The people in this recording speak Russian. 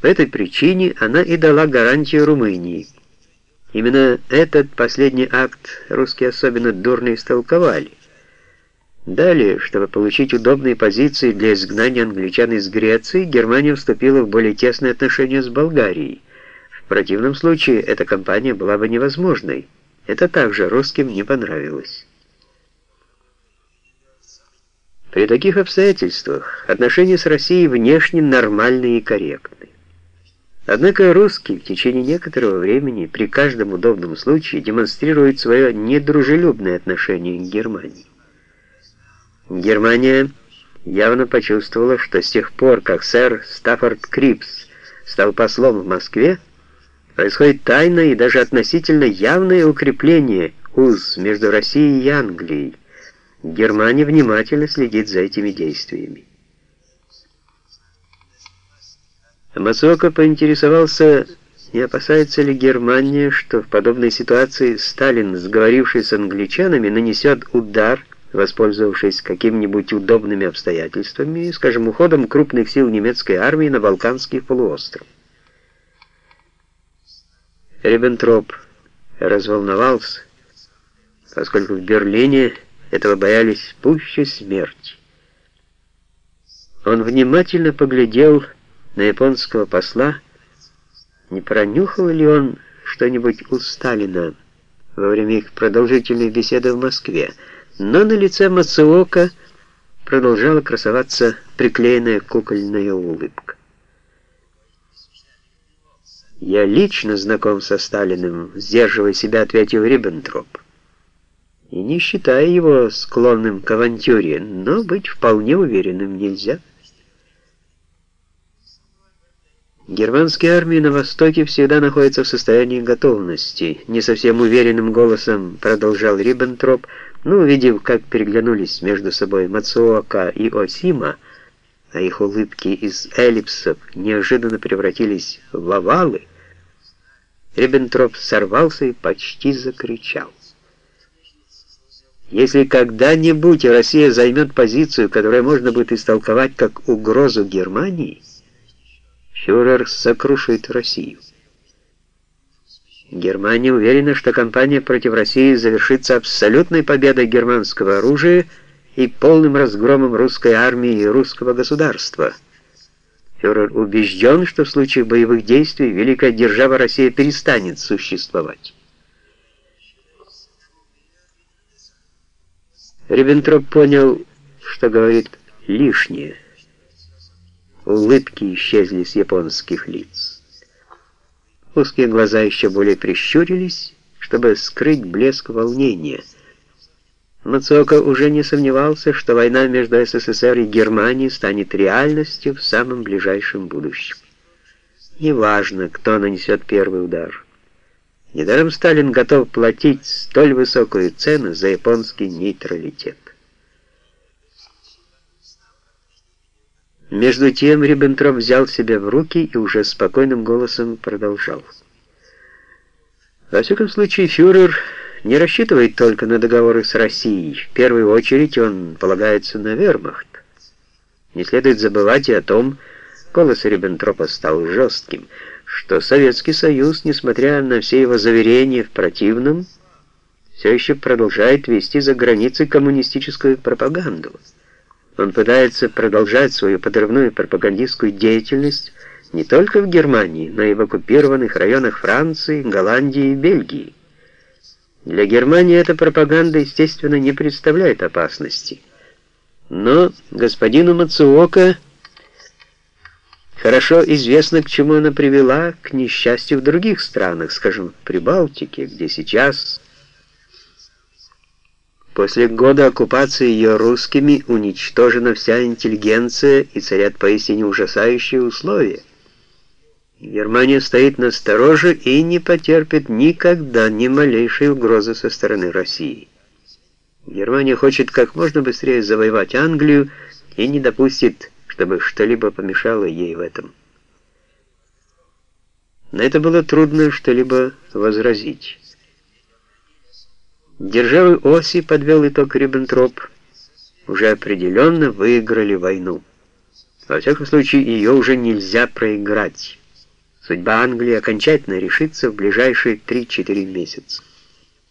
По этой причине она и дала гарантию Румынии. Именно этот последний акт русские особенно дурно истолковали. Далее, чтобы получить удобные позиции для изгнания англичан из Греции, Германия вступила в более тесные отношения с Болгарией. В противном случае эта кампания была бы невозможной. Это также русским не понравилось. При таких обстоятельствах отношения с Россией внешне нормальные и корректны. Однако русские в течение некоторого времени при каждом удобном случае демонстрируют свое недружелюбное отношение к Германии. Германия явно почувствовала, что с тех пор, как сэр Стаффорд Крипс стал послом в Москве, происходит тайное и даже относительно явное укрепление уз между Россией и Англией. Германия внимательно следит за этими действиями. Мацуока поинтересовался, не опасается ли Германия, что в подобной ситуации Сталин, сговорившись с англичанами, нанесет удар, воспользовавшись какими-нибудь удобными обстоятельствами, скажем, уходом крупных сил немецкой армии на Балканский полуостров. Риббентроп разволновался, поскольку в Берлине этого боялись пуще смерти. Он внимательно поглядел на японского посла, не пронюхал ли он что-нибудь у Сталина во время их продолжительной беседы в Москве, но на лице Мацуока продолжала красоваться приклеенная кукольная улыбка. «Я лично знаком со Сталиным», — сдерживая себя, ответил Риббентроп. «И не считая его склонным к авантюре, но быть вполне уверенным нельзя». Германские армии на Востоке всегда находятся в состоянии готовности, не совсем уверенным голосом продолжал Риббентроп, но увидев, как переглянулись между собой Мацуока и Осима, а их улыбки из эллипсов неожиданно превратились в овалы, Риббентроп сорвался и почти закричал. Если когда-нибудь Россия займет позицию, которую можно будет истолковать как угрозу Германии, фюрер сокрушит Россию. Германия уверена, что кампания против России завершится абсолютной победой германского оружия и полным разгромом русской армии и русского государства. Фюрер убежден, что в случае боевых действий великая держава Россия перестанет существовать. Риббентроп понял, что говорит лишнее. Улыбки исчезли с японских лиц. Узкие глаза еще более прищурились, чтобы скрыть блеск волнения. Мацуока уже не сомневался, что война между СССР и Германией станет реальностью в самом ближайшем будущем. Неважно, кто нанесет первый удар. Недаром Сталин готов платить столь высокую цену за японский нейтралитет. Между тем Риббентроп взял себя в руки и уже спокойным голосом продолжал. Во всяком случае, фюрер не рассчитывает только на договоры с Россией. В первую очередь он полагается на вермахт. Не следует забывать и о том, голос Риббентропа стал жестким, что Советский Союз, несмотря на все его заверения в противном, все еще продолжает вести за границей коммунистическую пропаганду. Он пытается продолжать свою подрывную пропагандистскую деятельность не только в Германии, но и в оккупированных районах Франции, Голландии и Бельгии. Для Германии эта пропаганда, естественно, не представляет опасности. Но господину Мацуока хорошо известно, к чему она привела, к несчастью в других странах, скажем, в Прибалтике, где сейчас После года оккупации ее русскими уничтожена вся интеллигенция и царят поистине ужасающие условия. Германия стоит на стороже и не потерпит никогда ни малейшей угрозы со стороны России. Германия хочет как можно быстрее завоевать Англию и не допустит, чтобы что-либо помешало ей в этом. На это было трудно что-либо возразить. Державы оси, подвел итог Риббентроп, уже определенно выиграли войну. Во всяком случае, ее уже нельзя проиграть. Судьба Англии окончательно решится в ближайшие 3-4 месяца.